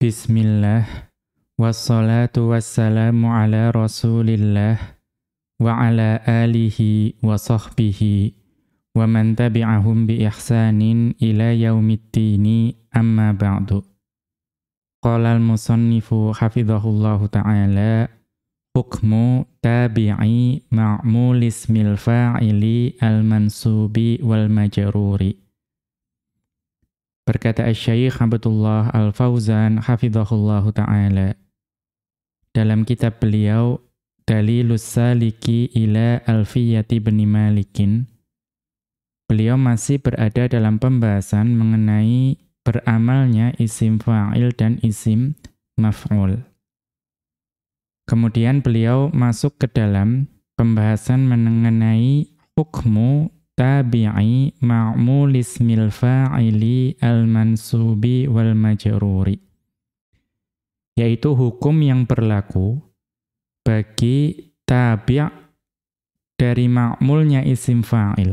Bismillah Wassalatu wassalamu ala rasulillah Wa ala alihi wa sahbihi Wa man tabi'ahum bi ihsanin ila yaumiddini amma ba'du Qala al-musannifu hafidhahullahu ta'ala Hukmu tabi'i ma'mul ismil fa'ili al-mansubi wal majruri Berkata Syekh Abdullah Al-Fauzan hafizahullah taala dalam kitab beliau Dalilus Saliki ila Alfiyati bin Malikin beliau masih berada dalam pembahasan mengenai beramalnya isim fa'il dan isim maf'ul. Kemudian beliau masuk ke dalam pembahasan mengenai hukmu tabi'i ma'mul ismil fa'ili al-mansubi wal majruri yaitu hukum yang berlaku bagi tabi' dari ma'mulnya isim fa'il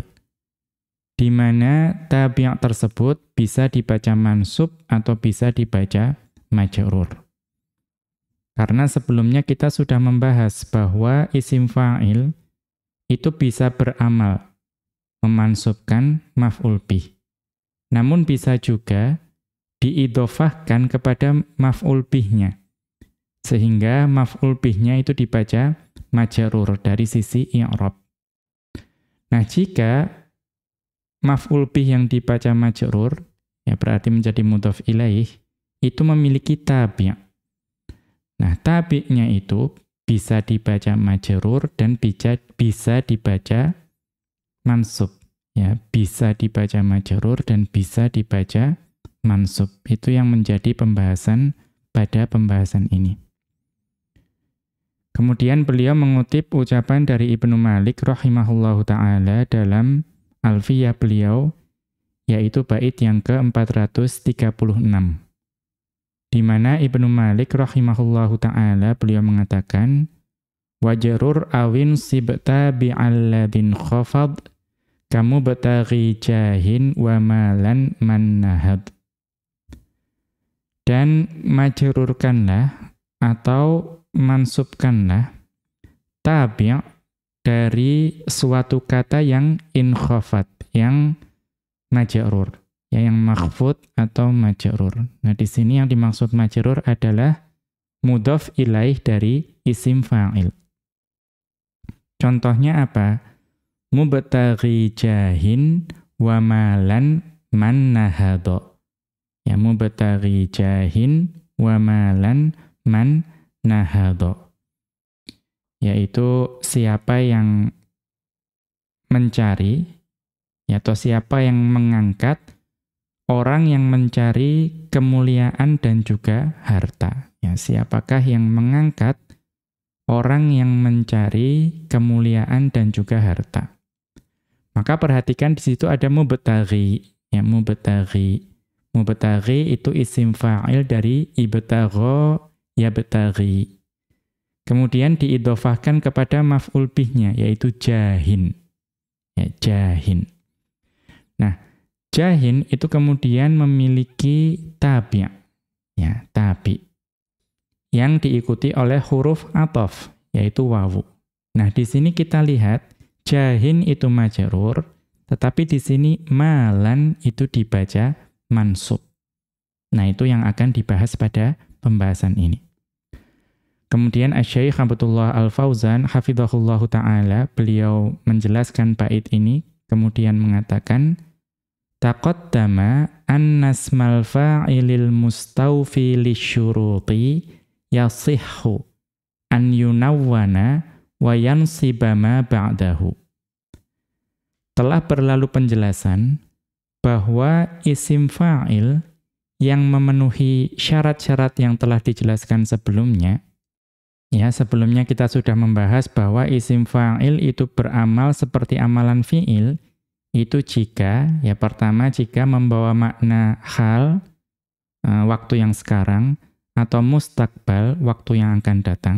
di mana tabi' tersebut bisa dibaca mansub atau bisa dibaca majrur. Karena sebelumnya kita sudah membahas bahwa isim fa'il itu bisa beramal memansubkan maf'ul bih. Namun bisa juga diidofahkan kepada maf'ul bihnya. Sehingga maf'ul bihnya itu dibaca majarur dari sisi i'rab. Nah, jika maf'ul bih yang dibaca majarur, ya berarti menjadi mudhaf ilaih, itu memiliki tabi'. Nah, tabi'nya itu bisa dibaca majarur dan bisa dibaca mansub ya bisa dibaca majrur dan bisa dibaca mansub. Itu yang menjadi pembahasan pada pembahasan ini. Kemudian beliau mengutip ucapan dari Ibnu Malik rahimahullahu taala dalam Alfiyah beliau yaitu bait yang ke-436 di mana Ibnu Malik rahimahullahu taala beliau mengatakan wajrur awin sibta bi'alladin khafad kamu betari jahin wa malan mannahab. Dan majrurkanlah atau mansubkanlah tabi' dari suatu kata yang inkhafat, yang majrur, ya yang makhfud atau majrur. Nah, di sini yang dimaksud majrur adalah mudhaf ilaih dari isim fa'il. Contohnya apa? Mubtaghi jahin wa malan man nahado. Ya mubtaghi jahin wa malan man nahado. Yaitu siapa yang mencari atau siapa yang mengangkat orang yang mencari kemuliaan dan juga harta. Ya, siapakah yang mengangkat orang yang mencari kemuliaan dan juga harta? Maka perhatikan di situ ada mubtaghi, ya mubtaghi. Mubtaghi itu isim fa'il dari ibtagha yabtaghi. Kemudian diidofahkan kepada maf'ul bihnya yaitu jahin. Ya, jahin. Nah, jahin itu kemudian memiliki tabi'. Ya, tabi. Yang diikuti oleh huruf atof yaitu wawu. Nah, di sini kita lihat Jahin itu majarur, tetapi di sini malan itu dibaca mansub. Nah, itu yang akan dibahas pada pembahasan ini. Kemudian Asy-Syaikh Abdullah Al-Fauzan hafizahullahu taala beliau menjelaskan bait ini kemudian mengatakan taqaddama annasmal fa'ilil mustawfi lisyuruti yasihhu an yunawwana wa ba'dahu. Telah berlalu penjelasan bahwa isim fa'il yang memenuhi syarat-syarat yang telah dijelaskan sebelumnya, ya sebelumnya kita sudah membahas bahwa isim fa'il itu beramal seperti amalan fi'il, itu jika, ya pertama jika membawa makna hal, uh, waktu yang sekarang, atau mustakbal, waktu yang akan datang,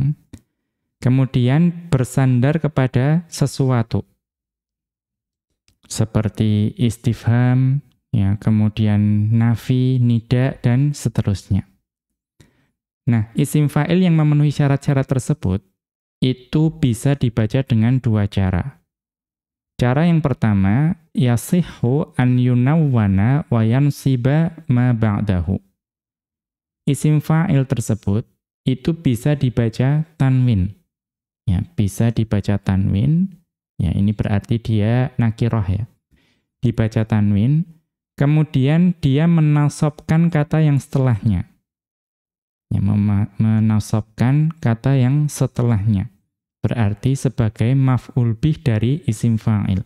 kemudian bersandar kepada sesuatu seperti istifham, ya, kemudian nafi, nida dan seterusnya. Nah, isim fa'il yang memenuhi syarat-syarat tersebut itu bisa dibaca dengan dua cara. Cara yang pertama, yasihhu an yunawwana wa yansiba ma ba'dahu. Isim fa'il tersebut itu bisa dibaca tanwin. Ya, bisa dibaca tanwin. Ya, ini berarti dia nakiroh ya. Dibaca tanwin, kemudian dia menasobkan kata yang setelahnya. Ya, menasobkan kata yang setelahnya berarti sebagai maf'ul bih dari isim fa'il.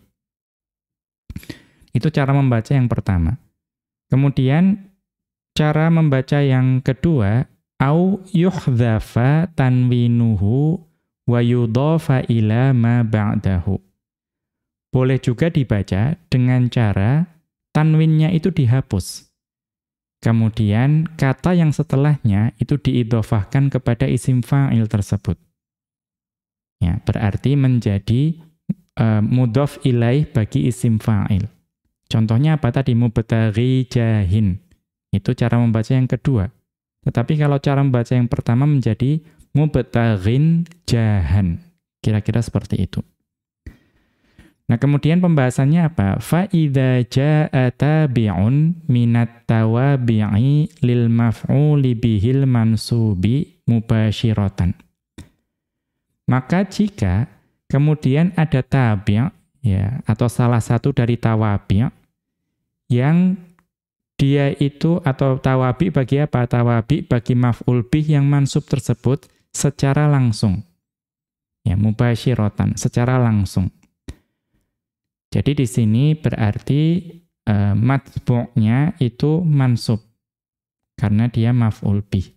Itu cara membaca yang pertama. Kemudian cara membaca yang kedua au yuhdhafa tanwinuhu wa yudhafa ila ma ba'dahu. Boleh juga dibaca dengan cara tanwinnya itu dihapus. Kemudian kata yang setelahnya itu diidhofahkan kepada isim fa'il tersebut. Ya, berarti menjadi uh, mudhof ilaih bagi isim fa'il. Contohnya apa tadi? Mubtaghi jahin. Itu cara membaca yang kedua. Tetapi kalau cara membaca yang pertama menjadi mubtaghin jahan. Kira-kira seperti itu. Nah, kemudian pembahasannya apa? Fa idza jaa tabi'un minat tawabi'i lil maf'uli bihil mansubi mubashiratan. Maka jika kemudian ada tabi' ya atau salah satu dari tawabi' yang dia itu atau tawabi bagi apa? Tawabi bagi maf'ul bih yang mansub tersebut secara langsung. Ya, mubasyiratan, secara langsung. Jadi di sini berarti uh, matbu'nya itu mansub karena dia maf'ul bih.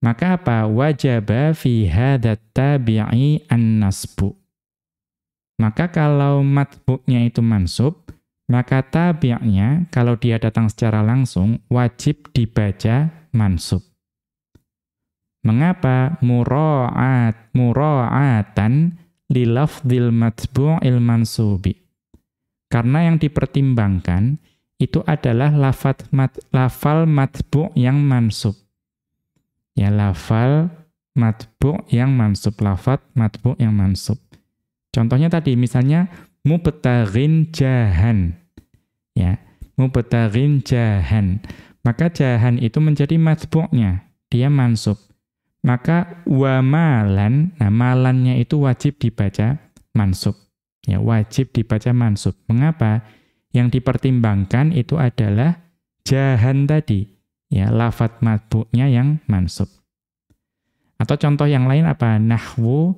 Maka apa? Wajaba fi hadat tabi'i an-nasbu. Maka kalau matbu'nya itu mansub, maka tabi'nya kalau dia datang secara langsung wajib dibaca mansub. Mengapa? Mura'at, mura'atan lilafdil matbu'il mansubi. Karena yang dipertimbangkan itu adalah lafat mat, lafal matbu' yang mansub. Ya lafal matbu yang mansub lafat matbu yang mansub. Contohnya tadi misalnya mubtaghin jahan. Ya mubtaghin jahan. Maka jahan itu menjadi matbu'nya dia mansub maka wa malan nah malannya itu wajib dibaca mansub ya wajib dibaca mansub mengapa yang dipertimbangkan itu adalah jahan tadi ya lafat matbu'nya yang mansub. Atau contoh yang lain apa? Nahwu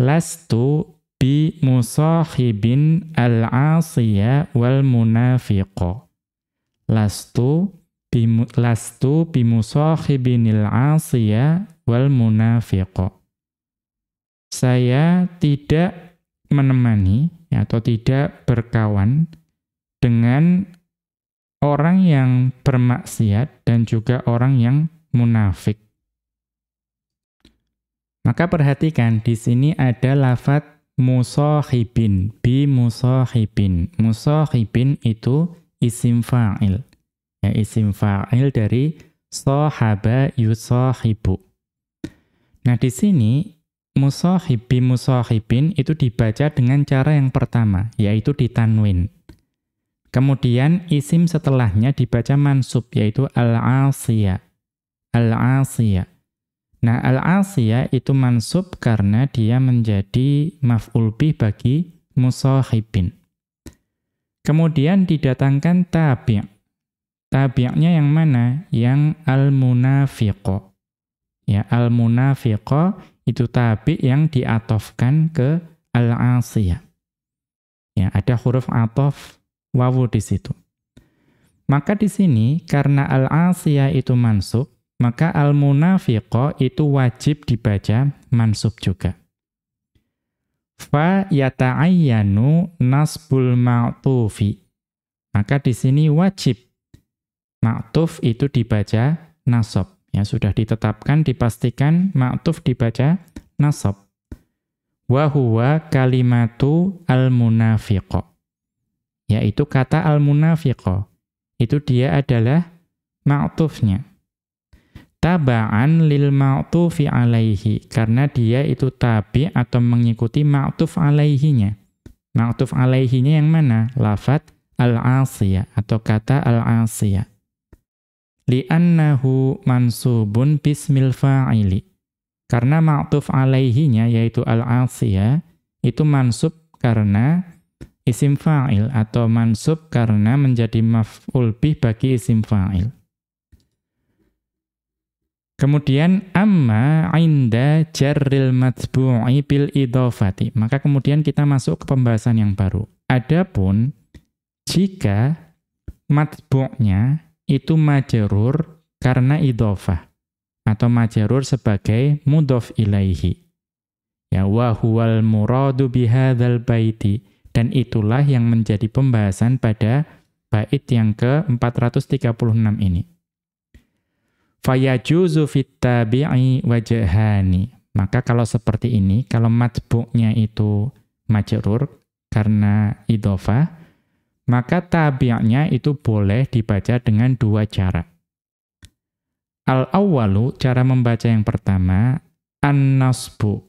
lastu bi musahibin al-asiya wal munafiqa. Lastu bi lastu bi musahibinil asiya wal munafiqa. Saya tidak menemani atau tidak berkawan dengan orang yang bermaksiat dan juga orang yang munafik. Maka perhatikan di sini ada lafat musahibin, bi musahibin. Musahibin itu isim fa'il. Ya, isim fa'il dari sahaba yusahibu. Nah, di sini musahib bi musahibin itu dibaca dengan cara yang pertama, yaitu ditanwin. Kemudian isim setelahnya dibaca mansub yaitu al-asiyah. Al-asiyah. Nah, al-asiyah itu mansub karena dia menjadi maf'ul bih bagi musahibin. Kemudian didatangkan tabi'. Tabi'nya yang mana? Yang al-munafiqo. Ya, al-munafiqo itu tabi' yang diatofkan ke al-asiyah. Ya, ada huruf atof wawu di situ. Maka di sini karena al-asiyah itu mansub, maka al-munafiqah itu wajib dibaca mansub juga. Fa yata'ayyanu nasbul ma'tufi. Maka di sini wajib ma'tuf itu dibaca nasab. Ya sudah ditetapkan dipastikan ma'tuf dibaca nasab. Wa huwa kalimatu al-munafiqah yaitu kata al-munafiqah. Itu dia adalah ma'tufnya. taba'an lil ma'tufi alaihi karena dia itu tabi atau mengikuti ma'tuf alaihinya. Ma'tuf alaihinya yang mana? Lafat al-asiyah atau kata al-asiyah. Li'annahu mansubun bismil fa'ili. Karena ma'tuf alaihinya yaitu al-asiyah itu mansub karena isim fa'il atau mansub karena menjadi maf'ul bih bagi isim fa'il. Kemudian amma inda jarril matbu'i bil idhafati. Maka kemudian kita masuk ke pembahasan yang baru. Adapun jika matbu'nya itu majerur karena idhafah atau majerur sebagai mudhaf ilaihi. Ya wa huwal muradu bihadzal baiti dan itulah yang menjadi pembahasan pada bait yang ke-436 ini fayajuzu fit tabi'i wajhani. Maka kalau seperti ini, kalau matbu'nya itu majrur karena idhofah, maka tabi'nya itu boleh dibaca dengan dua cara. Al-awwalu, cara membaca yang pertama, an-nasbu,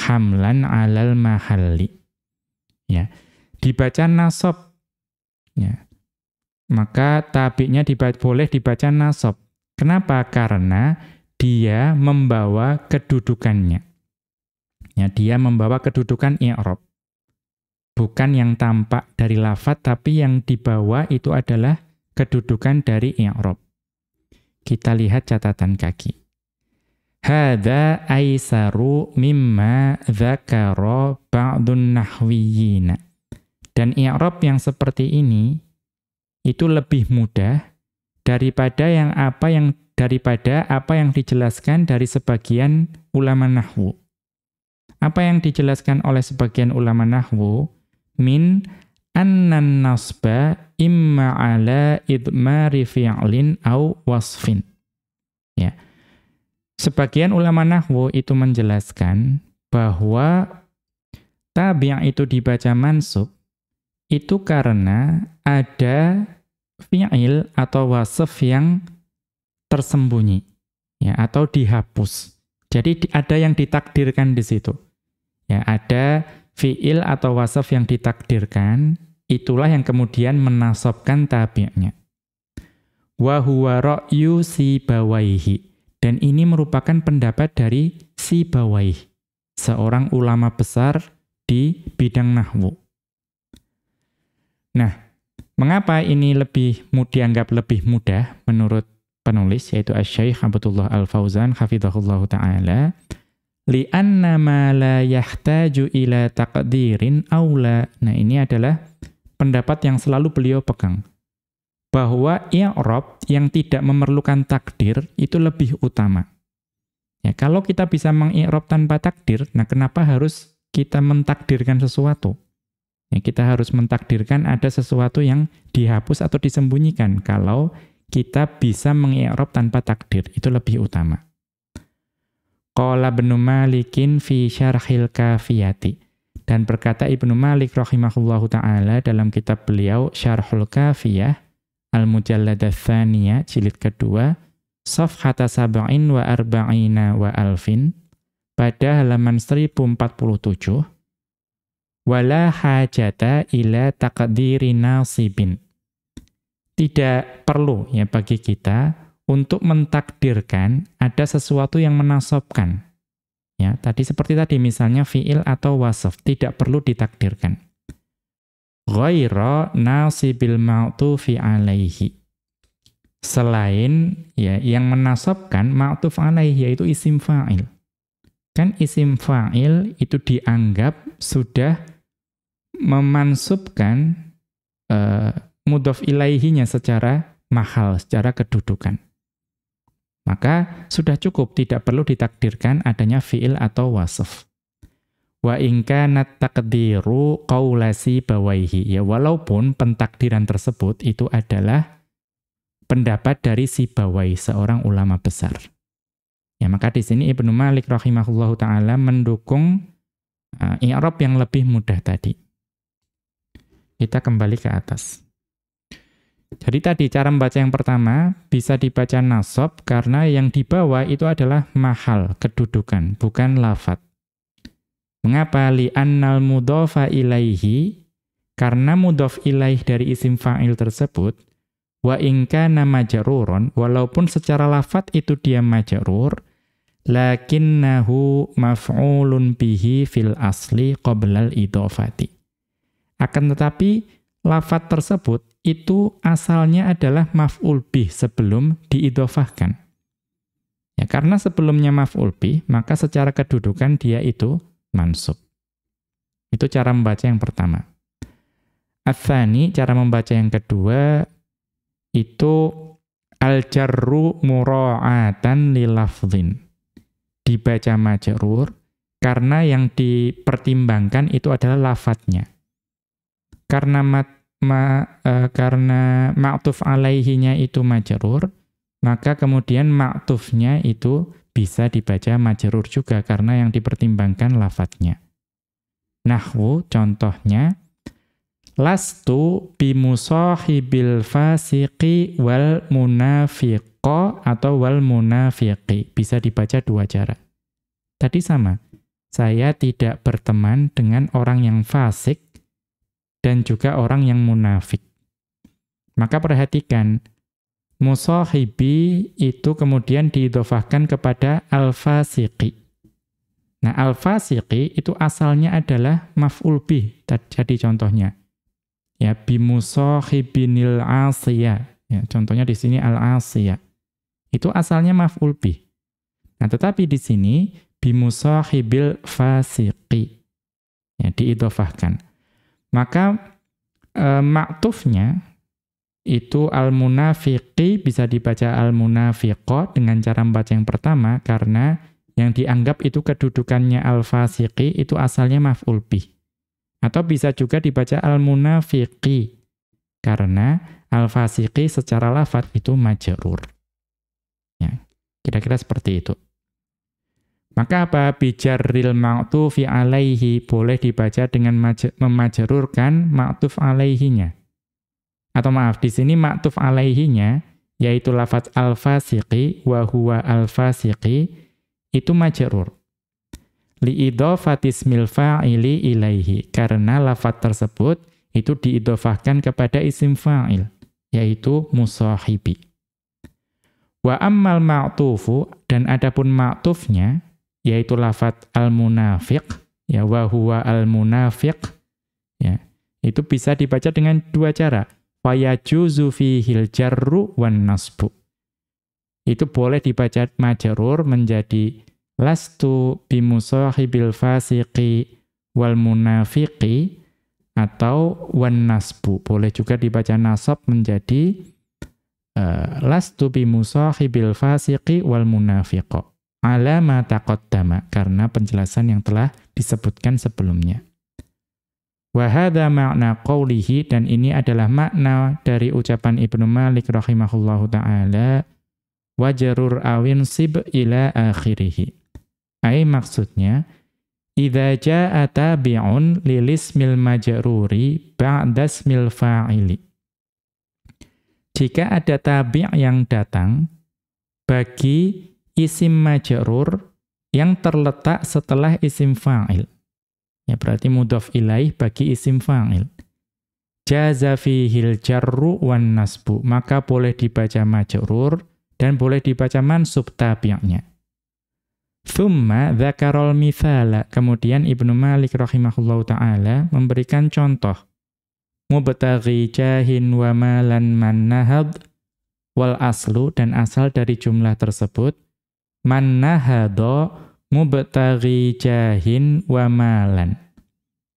hamlan alal mahalli. Ya, dibaca nasab. Ya. Maka tabi'nya dibaca, boleh dibaca nasab Kenapa? Karena dia membawa kedudukannya. Ya, dia membawa kedudukan i'rab. Bukan yang tampak dari lafat, tapi yang dibawa itu adalah kedudukan dari i'rab. Kita lihat catatan kaki. Hada aisaru mimma dzakara ba'dun nahwiyina. Dan i'rab yang seperti ini itu lebih mudah daripada yang apa yang daripada apa yang dijelaskan dari sebagian ulama nahwu. Apa yang dijelaskan oleh sebagian ulama nahwu min annan nasba imma ala idmari fi'lin au wasfin. Ya. Sebagian ulama nahwu itu menjelaskan bahwa tabi' itu dibaca mansub itu karena ada fi'il atau wasf yang tersembunyi ya atau dihapus. Jadi ada yang ditakdirkan di situ. Ya, ada fi'il atau wasf yang ditakdirkan, itulah yang kemudian menasabkan tabi'nya. Wa huwa ra'yu Sibawaihi. Dan ini merupakan pendapat dari Sibawaihi, seorang ulama besar di bidang nahwu. Nah, Mengapa ini lebih dianggap lebih mudah menurut penulis yaitu Asy-Syaikh Abdullah Al-Fauzan hafizahullah taala li'anna ma la yahtaju ila taqdirin aula. Nah, ini adalah pendapat yang selalu beliau pegang bahwa i'rab yang tidak memerlukan takdir itu lebih utama. Ya, kalau kita bisa mengi'rab tanpa takdir, nah kenapa harus kita mentakdirkan sesuatu? Ya, kita harus mentakdirkan ada sesuatu yang dihapus atau disembunyikan kalau kita bisa mengi'rab tanpa takdir, itu lebih utama. Qala Ibnu Malikin fi syarhil kafiyati. Dan berkata Ibnu Malik rahimahullahu taala dalam kitab beliau Syarhul Kafiyah Al-Mujallad Tsaniyah jilid kedua safhata sab'in wa arba'ina wa alfin pada halaman 1047 wala hajata ila taqdiri nasibin. Tidak perlu ya bagi kita untuk mentakdirkan ada sesuatu yang menasobkan. Ya, tadi seperti tadi misalnya fiil atau wasaf tidak perlu ditakdirkan. Ghaira nasibil ma'tufi alaihi. Selain ya yang menasobkan ma'tuf alaihi yaitu isim fa'il. Kan isim fa'il itu dianggap sudah memansubkan uh, mudhof ilaihinya secara mahal, secara kedudukan. Maka sudah cukup, tidak perlu ditakdirkan adanya fi'il atau wasf. Wa inka taqdiru qawlasi bawaihi. Ya, walaupun pentakdiran tersebut itu adalah pendapat dari si bawai, seorang ulama besar. Ya, maka di sini Ibnu Malik rahimahullahu taala mendukung uh, i'rab yang lebih mudah tadi. Kita kembali ke atas. Jadi tadi cara membaca yang pertama bisa dibaca nasab karena yang di bawah itu adalah mahal, kedudukan, bukan lafat. Mengapa? Li'annal mudhofa ilaihi karena mudhof ilaih dari isim fa'il tersebut wa nama majrurun walaupun secara lafat itu dia majrur lakinnahu maf'ulun bihi fil asli qoblal idofati. Akan tetapi lafat tersebut itu asalnya adalah maf'ul bih sebelum diidofahkan. Ya, karena sebelumnya maf'ul bih, maka secara kedudukan dia itu mansub. Itu cara membaca yang pertama. Athani, cara membaca yang kedua, itu al-jarru mura'atan lilafzin. Dibaca majrur, karena yang dipertimbangkan itu adalah lafadznya. Karena mat ma, uh, karena ma'tuf alaihinya itu majrur, maka kemudian ma'tufnya itu bisa dibaca majrur juga karena yang dipertimbangkan lafadznya. Nahwu contohnya lastu bimusahibil fasiqi wal munafiqo atau wal munafiqi. Bisa dibaca dua cara. Tadi sama. Saya tidak berteman dengan orang yang fasik dan juga orang yang munafik. Maka perhatikan, musahibi itu kemudian diidofahkan kepada al-fasiqi. Nah, al-fasiqi itu asalnya adalah maf'ul bih, jadi contohnya. Ya, bimusahibinil asiyah. Ya, contohnya di sini al-asiyah. Itu asalnya maf'ul bih. Nah, tetapi di sini bimusahibil fasiqi. Ya, diidofahkan. Maka e, maktufnya itu al-munafiqi bisa dibaca al-munafiqo dengan cara membaca yang pertama karena yang dianggap itu kedudukannya al-fasiqi itu asalnya maf'ul bih. Atau bisa juga dibaca al-munafiqi karena al-fasiqi secara lafat itu majrur. Ya, kira-kira seperti itu. Maka apa? Bijarril ma'tufi alaihi boleh dibaca dengan memajrurkan ma'tuf alaihinya. Atau maaf, di sini ma'tuf alaihinya yaitu lafaz al-fasiqi wa huwa al-fasiqi itu majrur. Li'idhafati ismil fa'ili ilaihi karena lafaz tersebut itu diidofahkan kepada isim fa'il yaitu musahibi. Wa ammal ma'tufu dan adapun ma'tufnya yaitu lafat al-munafiq ya wa huwa al-munafiq ya. Itu bisa dibaca dengan dua cara. Fayajuzu fihil jarru wan nasbu. Itu boleh dibaca majrur menjadi lastu bimusahibil fasiqi wal munafiqi atau wan nasbu. Boleh juga dibaca nasab menjadi uh, lastu bimusahibil fasiqi wal munafiqo alama taqaddama karena penjelasan yang telah disebutkan sebelumnya. Wa hadha ma'na qawlihi dan ini adalah makna dari ucapan Ibnu Malik rahimahullahu taala wajarur awin sib ila akhirih. Ai maksudnya idza jaa tabi'un lilismil majruri ba'da ismil fa'ili. Jika ada tabi' yang datang bagi isim majrur yang terletak setelah isim fa'il. Ya berarti mudhaf ilaih bagi isim fa'il. Jaza fihil jarru wan nasbu, maka boleh dibaca majrur dan boleh dibaca mansub tabi'nya. Thumma dzakarol mithala. Kemudian Ibnu Malik rahimahullahu taala memberikan contoh. Mubtaghi jahin wa malan man nahad wal aslu dan asal dari jumlah tersebut man nahadha mubtaghi jahin wa malan.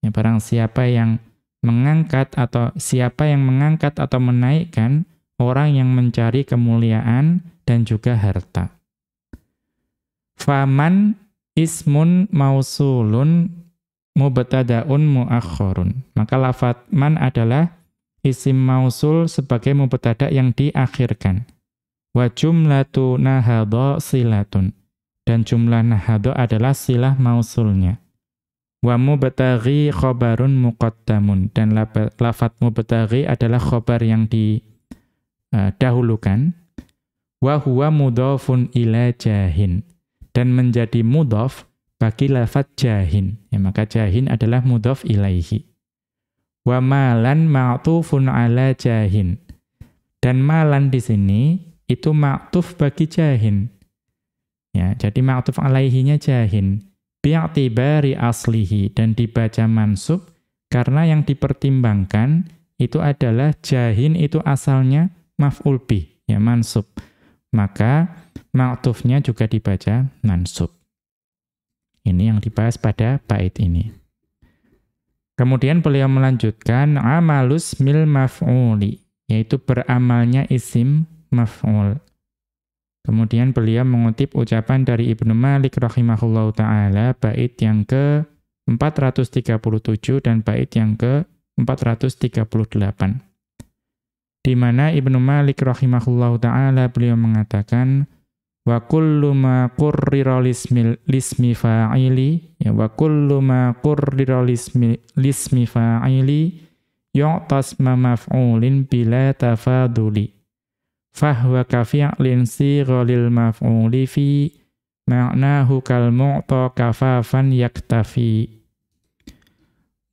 Ya, barang siapa yang mengangkat atau siapa yang mengangkat atau menaikkan orang yang mencari kemuliaan dan juga harta. Faman ismun mausulun mubtadaun muakhkharun. Maka lafat man adalah isim mausul sebagai mubtada yang diakhirkan. Wa jumlatu nahadha silatun. Dan jumlah nahadha adalah silah mausulnya. Wa mubtaghi khobarun muqaddamun. Dan lafat mubtaghi adalah khobar yang di uh, dahulukan wa huwa mudhafun ila jahin dan menjadi mudhaf bagi lafat jahin. Ya, maka jahin adalah mudhaf ilaihi. Wa malan ma'tufun ala jahin. Dan malan di sini itu ma'tuf bagi jahin. Ya, jadi ma'tuf alaihinya jahin. Bi'atibari aslihi dan dibaca mansub karena yang dipertimbangkan itu adalah jahin itu asalnya maf'ul bih, ya mansub. Maka ma'tufnya juga dibaca mansub. Ini yang dibahas pada bait ini. Kemudian beliau melanjutkan amalus mil maf'uli, yaitu beramalnya isim maf'ul. Kemudian beliau mengutip ucapan dari Ibnu Malik rahimahullahu taala bait yang ke 437 dan bait yang ke 438. Di mana Ibnu Malik rahimahullahu taala beliau mengatakan wa kullu ma qurrira lismi fa'ili ya wa kullu ma qurrira lismi fa'ili yu'tas ma maf'ulin bila tafaduli fahwa kafi'lin sighalil maf'uli fi ma'nahu kal mu'ta kafafan yaktafi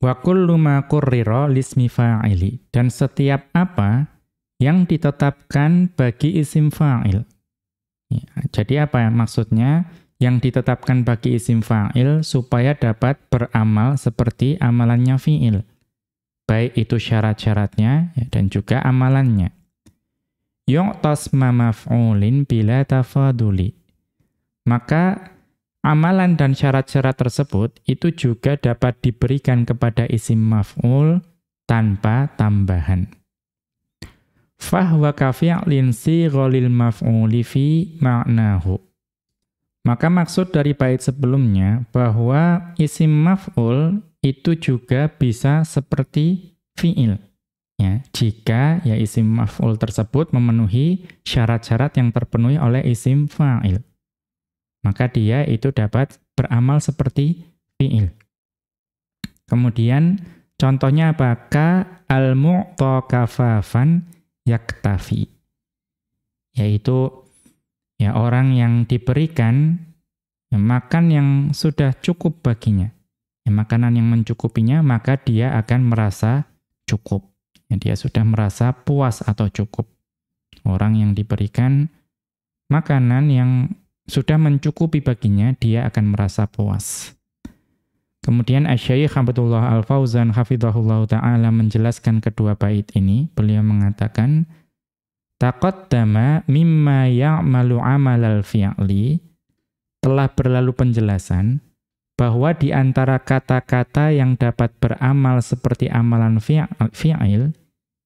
wa kullu ma qurrira lismi fa'ili dan setiap apa yang ditetapkan bagi isim fa'il Ya, jadi apa ya maksudnya? Yang ditetapkan bagi isim fa'il supaya dapat beramal seperti amalannya fi'il. Baik itu syarat-syaratnya ya, dan juga amalannya. Yu'tas ma maf'ulin bila tafaduli. Maka amalan dan syarat-syarat tersebut itu juga dapat diberikan kepada isim maf'ul tanpa tambahan fahwa kafi'lin sighalil maf'uli fi ma'nahu. Maka maksud dari bait sebelumnya bahwa isim maf'ul itu juga bisa seperti fi'il. Ya, jika ya isim maf'ul tersebut memenuhi syarat-syarat yang terpenuhi oleh isim fa'il. Maka dia itu dapat beramal seperti fi'il. Kemudian contohnya apakah al-mu'ta kafafan yaktafi. Yaitu ya orang yang diberikan ya, makan yang sudah cukup baginya. Ya, makanan yang mencukupinya, maka dia akan merasa cukup. Ya, dia sudah merasa puas atau cukup. Orang yang diberikan makanan yang sudah mencukupi baginya, dia akan merasa puas. Kemudian Asy-Syaikh Abdullah Al-Fauzan hafizahullah taala menjelaskan kedua bait ini, beliau mengatakan taqaddama mimma ya'malu amalal fi'li telah berlalu penjelasan bahwa di antara kata-kata yang dapat beramal seperti amalan fi'il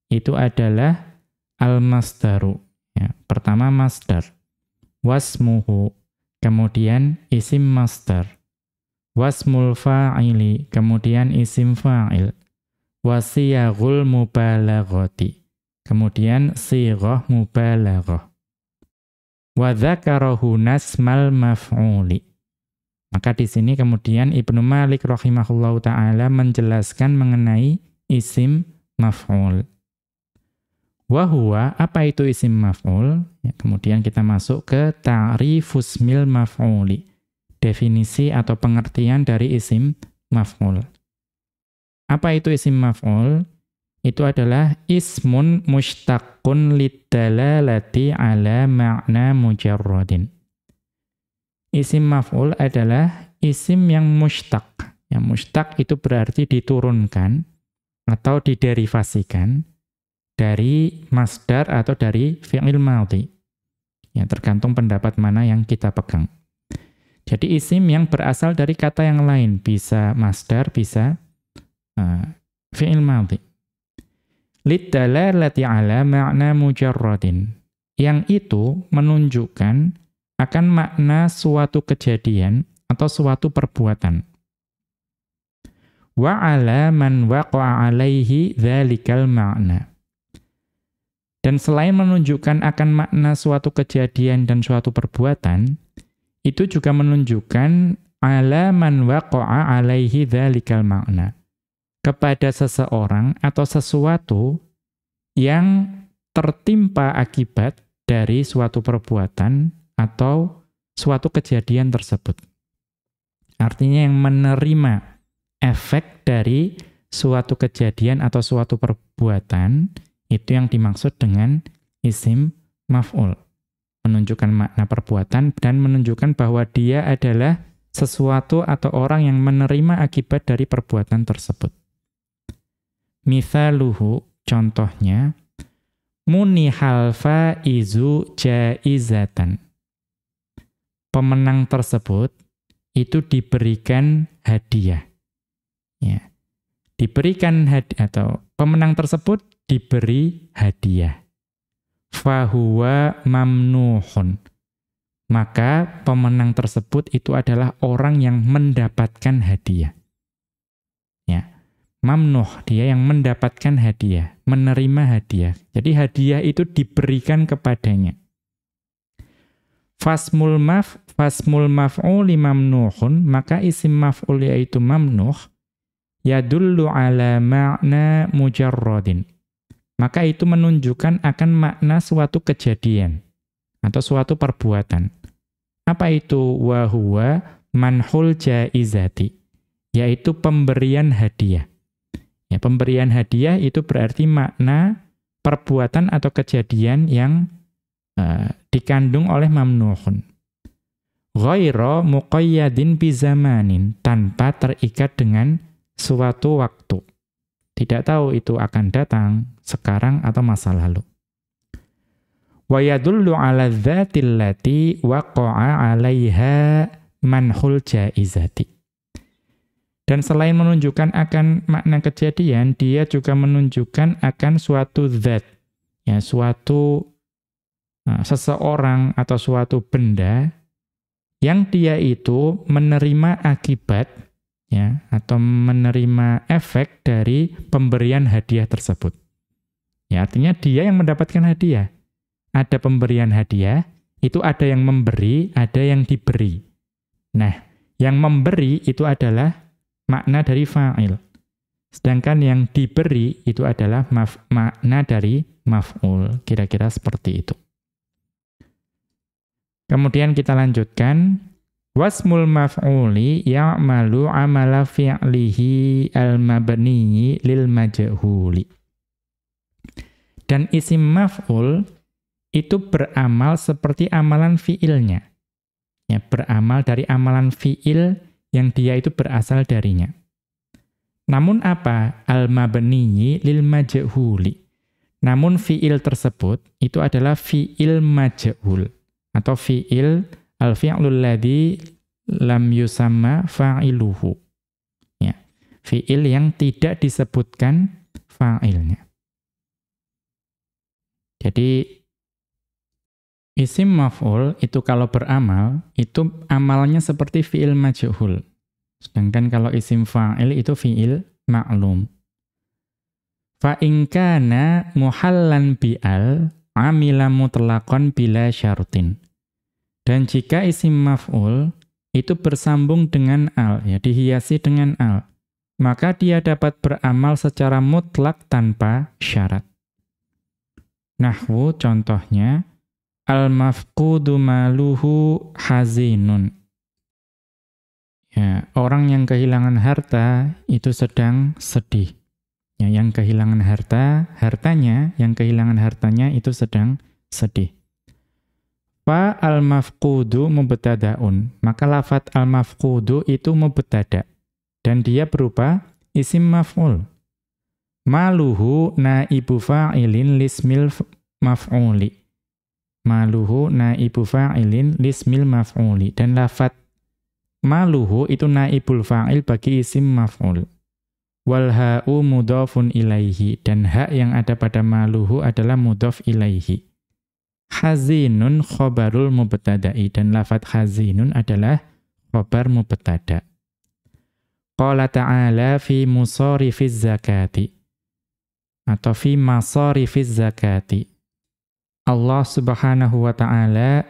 itu adalah al-masdaru. Ya, pertama masdar, wasmuhu, kemudian isim masdar wasmul fa'ili, kemudian isim fa'il, wasiyaghul mubalaghati, kemudian sighah mubalaghah. Wa dzakarahu nasmal maf'uli. Maka di sini kemudian Ibnu Malik rahimahullahu taala menjelaskan mengenai isim maf'ul. Wa huwa, apa itu isim maf'ul? Ya, kemudian kita masuk ke ta'rifus mil maf'uli definisi atau pengertian dari isim maf'ul. Apa itu isim maf'ul? Itu adalah ismun mushtaqun lidalalati ala ma'na mujarrodin. Isim maf'ul adalah isim yang mushtaq. Yang mushtaq itu berarti diturunkan atau diderivasikan dari masdar atau dari fi'il madhi. Ya, tergantung pendapat mana yang kita pegang. Jadi isim yang berasal dari kata yang lain, bisa masdar, bisa uh, fi'il madhi. Liddalalati ala ma'na mujarradin. Yang itu menunjukkan akan makna suatu kejadian atau suatu perbuatan. Wa ala man waqa'a alaihi dzalikal ma'na. Dan selain menunjukkan akan makna suatu kejadian dan suatu perbuatan, itu juga menunjukkan ala man waqa'a alaihi dzalikal makna. Kepada seseorang atau sesuatu yang tertimpa akibat dari suatu perbuatan atau suatu kejadian tersebut. Artinya yang menerima efek dari suatu kejadian atau suatu perbuatan itu yang dimaksud dengan isim maf'ul. Menunjukkan makna perbuatan dan menunjukkan bahwa dia adalah sesuatu atau orang yang menerima akibat dari perbuatan tersebut. Mithaluhu, contohnya, munihal faizu jaizatan. Pemenang tersebut itu diberikan hadiah. Ya. Diberikan hadiah atau pemenang tersebut diberi hadiah. Fahuwa mamnuhun. Maka pemenang tersebut itu adalah orang yang mendapatkan hadiah. Ya. Mamnuh, dia yang mendapatkan hadiah, menerima hadiah. Jadi hadiah itu diberikan kepadanya. Fasmul maf, fasmul maf'uli mamnuhun, maka isim maf'ul yaitu mamnuh, yadullu ala ma'na mujarrodin. Maka itu menunjukkan akan makna suatu kejadian atau suatu perbuatan. Apa itu wahuwa manhul jaizati? Yaitu pemberian hadiah. Ya, pemberian hadiah itu berarti makna perbuatan atau kejadian yang uh, dikandung oleh mamnuhun. Ghaira muqayyadin bizamanin, tanpa terikat dengan suatu waktu. Tidak tahu itu akan datang sekarang atau masa lalu. Wa yadullu ala dzatil lati waqa'a 'alaiha manhul jaizati. Dan selain menunjukkan akan makna kejadian, dia juga menunjukkan akan suatu zat, ya, suatu uh, seseorang atau suatu benda yang dia itu menerima akibat ya atau menerima efek dari pemberian hadiah tersebut. Ya, artinya dia yang mendapatkan hadiah. Ada pemberian hadiah, itu ada yang memberi, ada yang diberi. Nah, yang memberi itu adalah makna dari fa'il. Sedangkan yang diberi itu adalah makna dari maf'ul. Kira-kira seperti itu. Kemudian kita lanjutkan. Wasmul maf'uli ya'malu amala fi'lihi al-mabniyi lil majhuli. Dan isim maf'ul itu beramal seperti amalan fi'ilnya. Ya, beramal dari amalan fi'il yang dia itu berasal darinya. Namun apa? Al-mabniyi lil majhuli. Namun fiil tersebut itu adalah fiil majhul atau fiil al-fi'lul ladzi lam yusamma fa'iluhu. Ya. Fiil yang tidak disebutkan fa'ilnya. Jadi Isim maf'ul itu kalau beramal, itu amalnya seperti fi'il majhul. Sedangkan kalau isim fa'il itu fi'il ma'lum. Fa'inkana muhallan bi'al, amila mutlaqan bila syartin. Dan jika isim maf'ul itu bersambung dengan al, ya dihiasi dengan al, maka dia dapat beramal secara mutlak tanpa syarat. Nahwu contohnya, Al-mafqudu maluhu hazinun. Ya, orang yang kehilangan harta itu sedang sedih. Ya, yang kehilangan harta, hartanya, yang kehilangan hartanya itu sedang sedih. Fa al-mafqudu mubtadaun. Maka lafat al-mafqudu itu mubtada dan dia berupa isim maf'ul. Maluhu naibu fa'ilin lismil maf'uli maluhu naibu fa'ilin lismil maf'uli. Dan lafat maluhu itu naibul fa'il bagi isim maf'ul. Wal ha'u mudhafun ilaihi. Dan hak yang ada pada maluhu adalah mudhaf ilaihi. Hazinun khobarul mubtada'i. Dan lafat hazinun adalah khobar mubtada. Qala ta'ala fi musarifiz zakati. Atau fi masarifiz zakati. Allah Subhanahu wa taala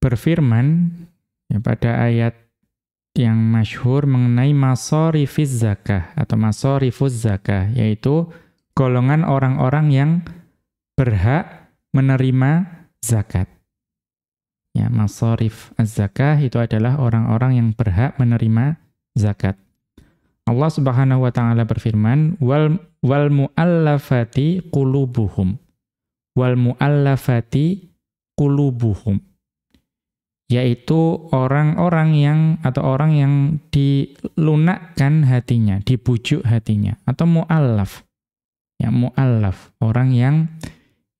berfirman ya, pada ayat yang masyhur mengenai masorifiz zakah atau masorifuz zakah yaitu golongan orang-orang yang berhak menerima zakat. Ya, masarif az-zakah itu adalah orang-orang yang berhak menerima zakat. Allah Subhanahu wa taala berfirman, "Wal wal muallafati qulubuhum." Wal muallafati qulubuhum. Yaitu orang-orang yang atau orang yang dilunakkan hatinya, dibujuk hatinya atau muallaf. Ya, muallaf, orang yang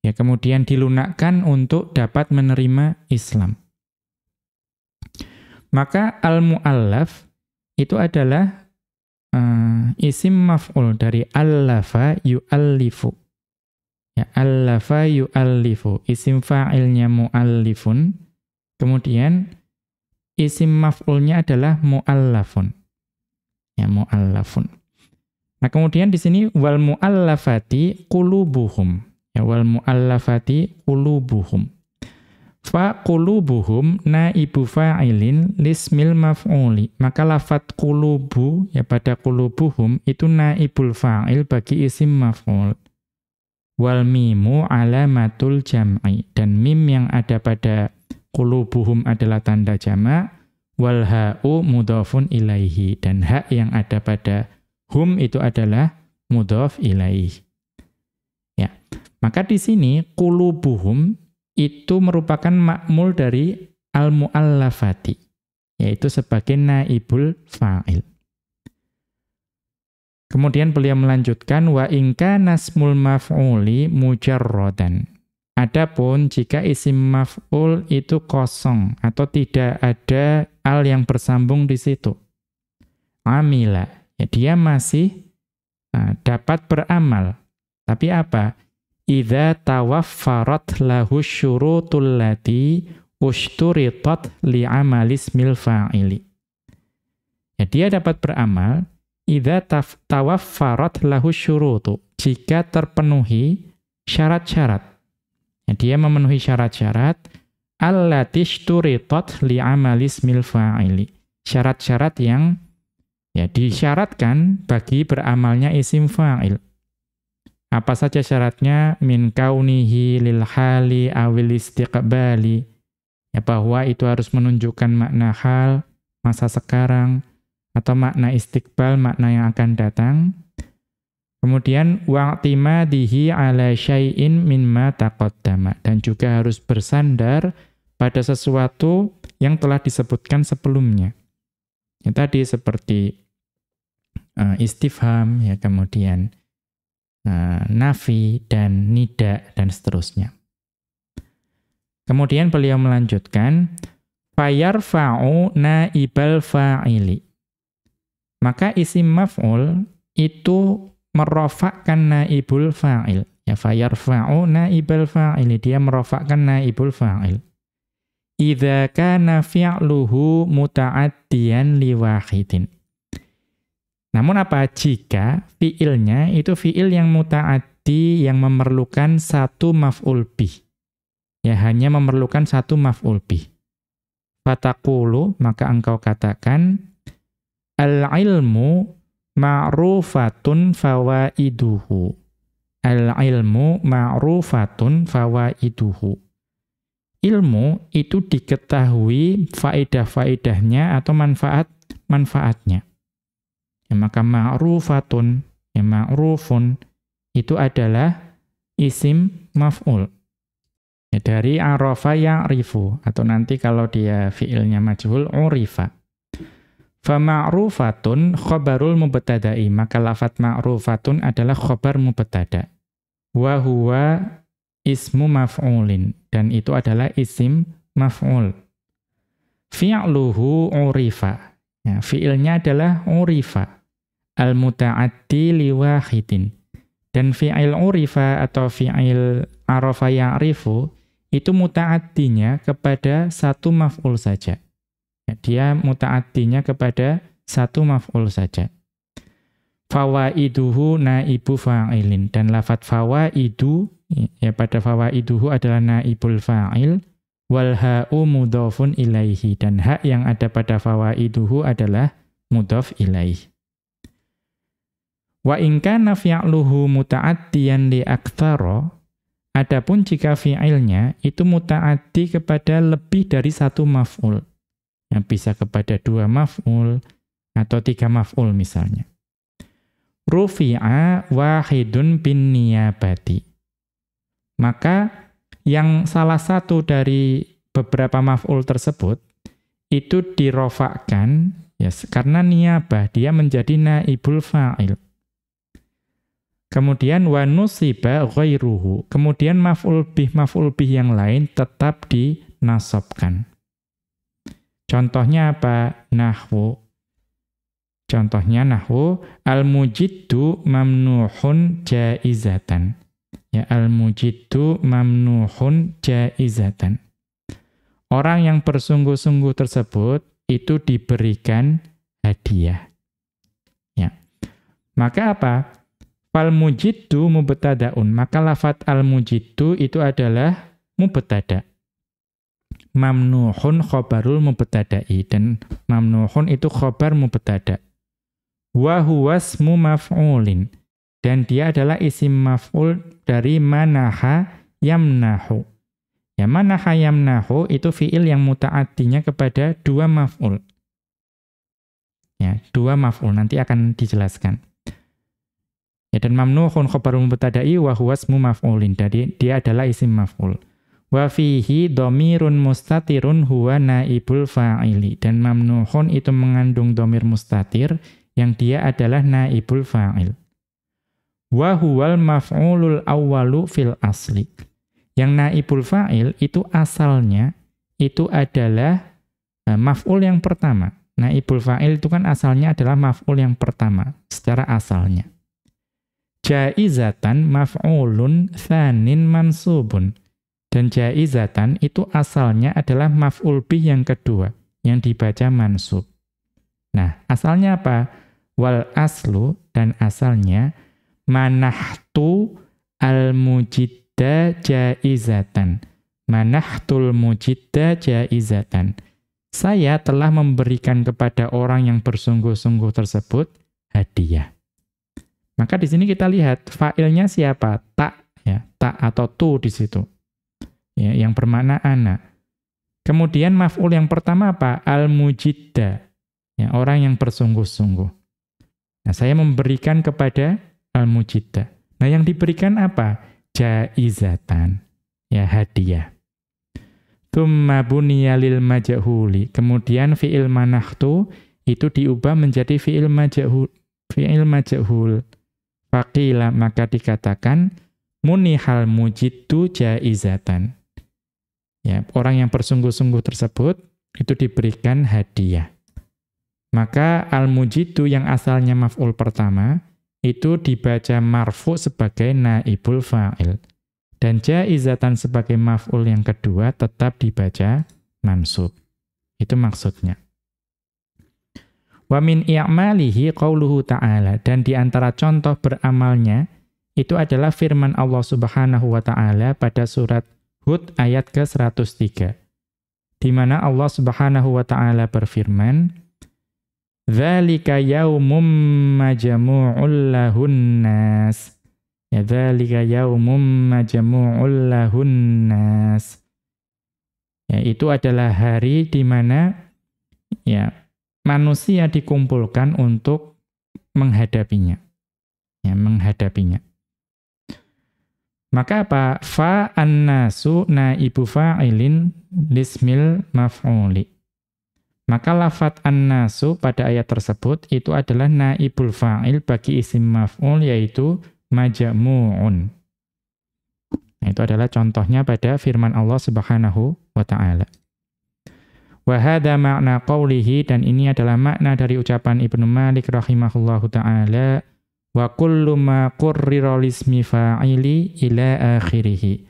ya kemudian dilunakkan untuk dapat menerima Islam. Maka al-muallaf itu adalah uh, isim maf'ul dari allafa yu'allifu. Ya, allafa yu'allifu. Isim fa'ilnya mu'allifun. Kemudian isim maf'ulnya adalah mu'allafun. Ya, mu'allafun. Nah, kemudian di sini wal mu'allafati qulubuhum. Ya wal muallafati qulubuhum. Fa qulubuhum naibu fa'ilin lismil maf'uli. Maka lafat qulubu ya pada qulubuhum itu naibul fa'il bagi isim maf'ul. Wal mimu alamatul jam'i dan mim yang ada pada qulubuhum adalah tanda jamak wal ha'u mudhafun ilaihi dan hak yang ada pada hum itu adalah mudhaf ilaihi. Maka di sini qulubuhum itu merupakan makmul dari al-muallafati yaitu sebagai naibul fa'il. Kemudian beliau melanjutkan wa nasmul maf'uli mujarradan. Adapun jika isim maf'ul itu kosong atau tidak ada al yang bersambung di situ. Amila, ya dia masih uh, dapat beramal. Tapi apa? idza tawaffarat lahu syurutul lati ushturitat li'amalismil fa'ili. Ya, dia dapat beramal idza tawaffarat lahu syurutu jika terpenuhi syarat-syarat. Ya, dia memenuhi syarat-syarat allati ushturitat li'amalismil fa'ili. Syarat-syarat yang ya disyaratkan bagi beramalnya isim fa'il. Apa saja syaratnya? Min kaunihi lil hali awil istiqbali. Ya, bahwa itu harus menunjukkan makna hal, masa sekarang, atau makna istiqbal, makna yang akan datang. Kemudian wa'timadihi ala syai'in mimma taqaddama dan juga harus bersandar pada sesuatu yang telah disebutkan sebelumnya. Ya, tadi seperti uh, istifham ya kemudian uh, nafi, dan nida, dan seterusnya. Kemudian beliau melanjutkan, fa'u naibal fa'ili. Maka isim maf'ul itu merofakkan naibul fa'il. Ya fa'u naibal fa'ili. Dia merofakkan naibul fa'il. Idza kana fi'luhu muta'addiyan liwahidin. Namun apa jika fiilnya itu fiil yang mutaaddi yang memerlukan satu maf'ul bih. Ya hanya memerlukan satu maf'ul bih. Fatakulu maka engkau katakan al-ilmu ma'rufatun fawaiduhu. Al-ilmu ma'rufatun fawaiduhu. Ilmu itu diketahui faedah-faedahnya atau manfaat-manfaatnya. Ya, maka ma'rufatun, ya ma'rufun, itu adalah isim maf'ul. Ya, dari arafa ya'rifu, atau nanti kalau dia fi'ilnya majhul, urifa. Fama'rufatun khobarul mubtada'i, maka lafat ma'rufatun adalah khobar mubtada. Wa huwa ismu maf'ulin, dan itu adalah isim maf'ul. Fi'luhu urifa. Ya, fi'ilnya adalah urifa al-muta'addi liwahidin. Dan fi'il urifa atau fi'il arafa ya'rifu itu muta'addinya kepada satu maf'ul saja. Ya, dia muta'addinya kepada satu maf'ul saja. Fawaiduhu naibu fa'ilin. Dan lafat fawaidu, ya pada fawaiduhu adalah naibul fa'il. Wal ha'u mudhafun ilaihi. Dan hak yang ada pada fawaiduhu adalah mudhaf ilaihi. Wa in kana fi'luhu muta'addiyan li aktsara Adapun jika fi'ilnya itu muta'addi kepada lebih dari satu maf'ul. Yang bisa kepada dua maf'ul atau tiga maf'ul misalnya. Rufi'a wahidun bin niyabati. Maka yang salah satu dari beberapa maf'ul tersebut itu dirofakkan ya, karena niyabah dia menjadi naibul fa'il. Kemudian wa nusiba ghairuhu. Kemudian maf'ul bih maf'ul bih yang lain tetap dinasobkan. Contohnya apa? Nahwu. Contohnya nahwu al-mujiddu mamnuhun jaizatan. Ya al-mujiddu mamnuhun jaizatan. Orang yang bersungguh-sungguh tersebut itu diberikan hadiah. Ya. Maka apa? Fal mujiddu mubtadaun. Maka lafat al mujiddu itu adalah mubtada. Mamnuhun khobarul mubtada'i dan mamnuhun itu khobar mubtada. Wa huwasmu maf'ulin dan dia adalah isim maf'ul dari manaha yamnahu. Ya manaha yamnahu itu fiil yang mutaaddinya kepada dua maf'ul. Ya, dua maf'ul nanti akan dijelaskan. Ya, dan mamnuhun khabarul mubtada'i wa huwa ismu maf'ulin. Jadi dia adalah isim maf'ul. Wa fihi dhamirun mustatirun huwa naibul fa'ili. Dan mamnuhun itu mengandung dhamir mustatir yang dia adalah naibul fa'il. Wa huwal maf'ulul awwalu fil asli. Yang naibul fa'il itu asalnya itu adalah uh, maf'ul yang pertama. Naibul fa'il itu kan asalnya adalah maf'ul yang pertama secara asalnya. Jaizatan maf'ulun thanin mansubun. Dan jaizatan itu asalnya adalah maf'ul bih yang kedua, yang dibaca mansub. Nah, asalnya apa? Wal aslu dan asalnya manahtu al-mujidda jaizatan. Manahtul mujidda jaizatan. Saya telah memberikan kepada orang yang bersungguh-sungguh tersebut hadiah. Maka di sini kita lihat fa'ilnya siapa? Tak ya, tak atau tu di situ. Ya, yang bermakna ana. Kemudian maf'ul yang pertama apa? Al-mujidda. Ya, orang yang bersungguh-sungguh. Nah, saya memberikan kepada al-mujidda. Nah, yang diberikan apa? Jaizatan. Ya, hadiah. Thumma buniya lil majhuli. Kemudian fi'il manahtu itu diubah menjadi fi'il majhul. Fi'il majhul. Faqila maka dikatakan munihal mujiddu jaizatan. Ya, orang yang bersungguh-sungguh tersebut itu diberikan hadiah. Maka al-mujiddu yang asalnya maf'ul pertama itu dibaca marfu sebagai naibul fa'il. Dan jaizatan sebagai maf'ul yang kedua tetap dibaca mansub. Itu maksudnya. Wa min i'malihi qauluhu ta'ala dan di antara contoh beramalnya itu adalah firman Allah Subhanahu wa taala pada surat Hud ayat ke-103. Di mana Allah Subhanahu wa taala berfirman, "Dzalika yaumum majmu'ul lahun nas." Ya dzalika yaumum majmu'ul lahun nas. Ya, itu adalah hari di mana ya manusia dikumpulkan untuk menghadapinya. Ya, menghadapinya. Maka apa? Fa annasu naibu fa'ilin lismil maf'uli. Maka lafat annasu pada ayat tersebut itu adalah naibul fa'il bagi isim maf'ul yaitu majamu'un. Nah, itu adalah contohnya pada firman Allah Subhanahu wa taala. Wa hadha makna qawlihi dan ini adalah makna dari ucapan Ibnu Malik rahimahullahu taala wa kullu ma qurrira lismi fa'ili ila akhirih.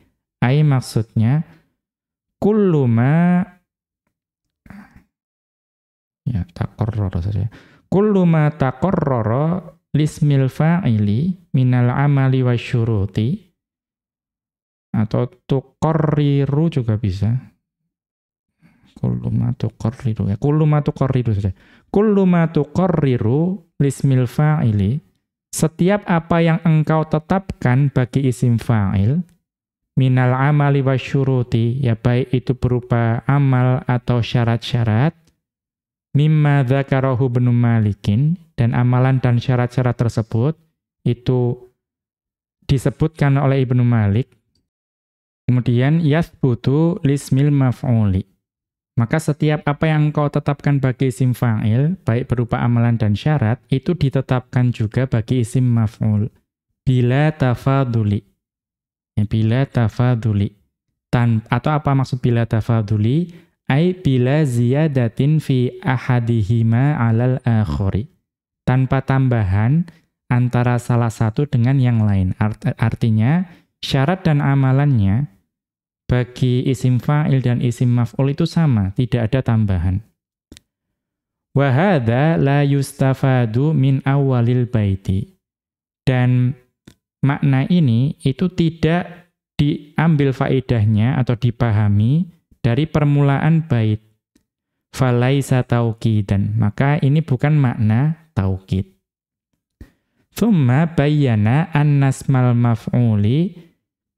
Ai maksudnya kullu ma ya taqarrara saja. Kullu ma taqarrara lismil fa'ili minal amali wasyuruti atau tuqarriru juga bisa Kullu ma tuqarriru. Ya, kullu ma tuqarriru saja. Kullu ma tuqarriru lismil fa'ili. Setiap apa yang engkau tetapkan bagi isim fa'il minal amali wasyuruti, ya baik itu berupa amal atau syarat-syarat, mimma dzakarahu ibnu Malikin, dan amalan dan syarat-syarat tersebut, itu disebutkan oleh Ibnu Malik, kemudian yathbutu lismil maf'uli. Maka setiap apa yang kau tetapkan bagi isim fa'il, baik berupa amalan dan syarat, itu ditetapkan juga bagi isim maf'ul. Bila tafaduli. Ya, bila tafaduli. Tan, atau apa maksud bila tafaduli? Ay bila ziyadatin fi ahadihima alal akhori. Tanpa tambahan, antara salah satu dengan yang lain. Art artinya, syarat dan amalannya bagi isim fa'il dan isim maf'ul itu sama, tidak ada tambahan. Wahada la yustafadu min awalil baiti. Dan makna ini itu tidak diambil faedahnya atau dipahami dari permulaan bait. Falaisa tauqidan. Maka ini bukan makna taukid. Thumma bayyana annasmal maf'uli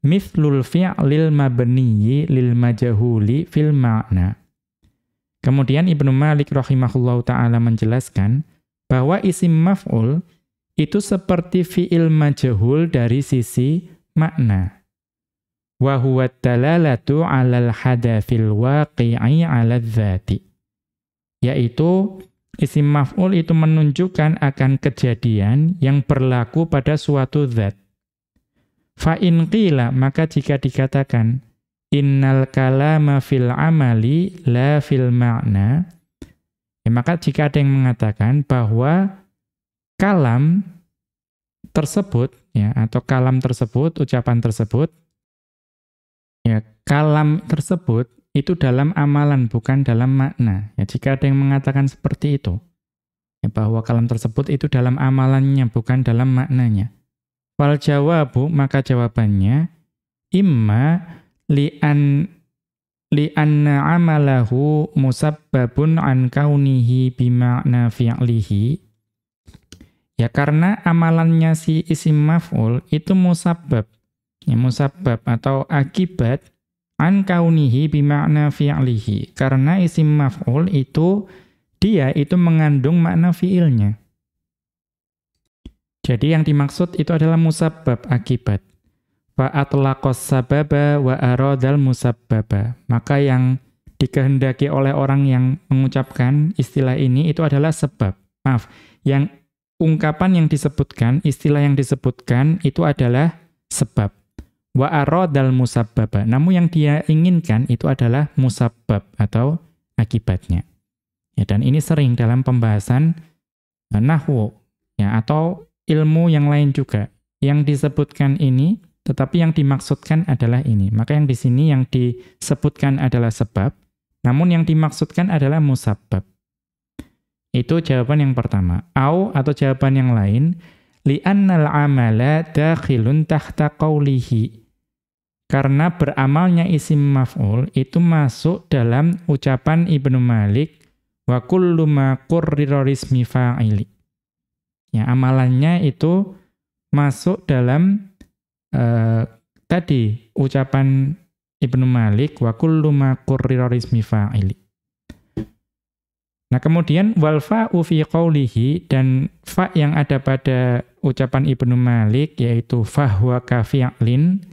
mithlul fi'lil mabniyyi lil majhuli fil ma'na. Kemudian Ibnu Malik rahimahullahu taala menjelaskan bahwa isim maf'ul itu seperti fi'il majhul dari sisi makna. Wa huwa dalalatu 'alal hadathil waqi'i 'ala dzati. Yaitu Isim maf'ul itu menunjukkan akan kejadian yang berlaku pada suatu zat. Fa'in qila, maka jika dikatakan, innal kalama fil amali la fil ma'na, ya, maka jika ada yang mengatakan bahwa kalam tersebut, ya, atau kalam tersebut, ucapan tersebut, ya, kalam tersebut itu dalam amalan, bukan dalam makna. Ya, jika ada yang mengatakan seperti itu, ya, bahwa kalam tersebut itu dalam amalannya, bukan dalam maknanya. Wal jawabu, maka jawabannya, imma li'an li'anna amalahu musabbabun an kaunihi bima'na fi'lihi. Ya karena amalannya si isim maf'ul itu musabbab. Ya musabbab atau akibat an kaunihi bimakna fi'lihi. Karena isim maf'ul itu, dia itu mengandung makna fi'ilnya. Jadi yang dimaksud itu adalah musabbab akibat. Fa'atlaqas sababa wa aradal musabbaba. Maka yang dikehendaki oleh orang yang mengucapkan istilah ini itu adalah sebab. Maaf, yang ungkapan yang disebutkan, istilah yang disebutkan itu adalah sebab wa aradal musabbaba. Namun yang dia inginkan itu adalah musabbab atau akibatnya. Ya, dan ini sering dalam pembahasan uh, nahwu ya atau ilmu yang lain juga. Yang disebutkan ini tetapi yang dimaksudkan adalah ini. Maka yang di sini yang disebutkan adalah sebab, namun yang dimaksudkan adalah musabbab. Itu jawaban yang pertama. Au atau jawaban yang lain, li'annal amala dakhilun tahta qawlihi karena beramalnya isim maf'ul itu masuk dalam ucapan Ibnu Malik wa kullu ma qurrira fa'ili. Ya, amalannya itu masuk dalam uh, tadi ucapan Ibnu Malik wa kullu ma fa'ili. Nah, kemudian wal fa'u fi qawlihi dan fa yang ada pada ucapan Ibnu Malik yaitu fahwa kafi'lin